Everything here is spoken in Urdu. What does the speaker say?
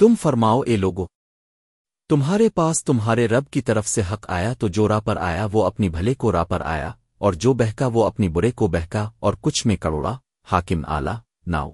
تم فرماؤ اے لوگو، تمہارے پاس تمہارے رب کی طرف سے حق آیا تو جو راہ پر آیا وہ اپنی بھلے کو راہ پر آیا، اور جو بہکا وہ اپنی برے کو بہکا اور کچھ میں کروڑا، حاکم آلہ ناؤ۔